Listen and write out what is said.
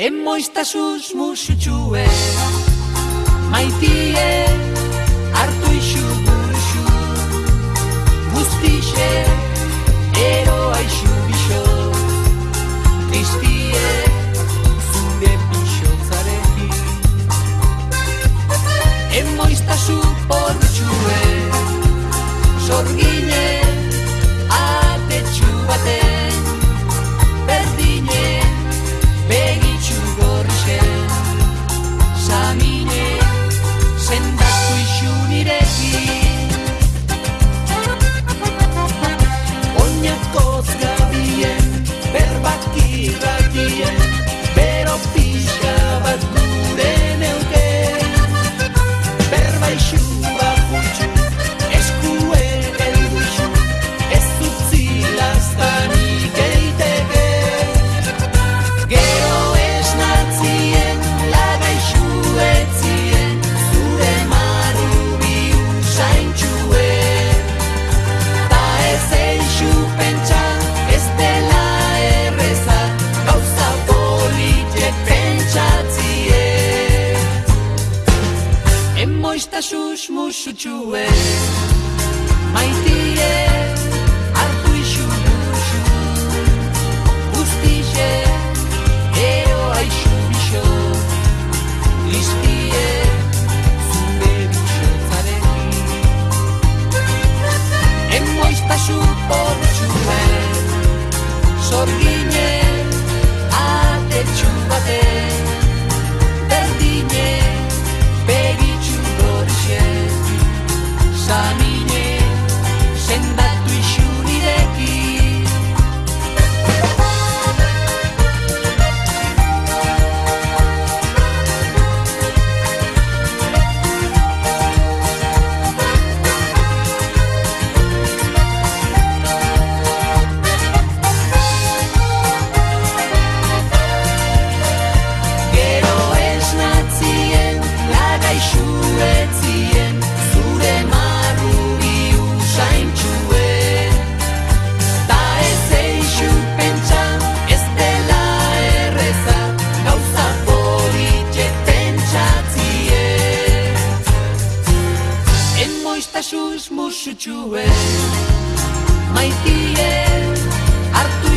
Emoiztasuz musutxue Maitie hartu isu burxu Guztixe ero aixu bixo Tristie zure bixo zareki Emoiztasuz porutxue Zorgine Zorgine shut you hartu isu fear art ero aixu you Listie zure you i shut Egoizta susmu sutsue Maitie hartu